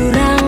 curang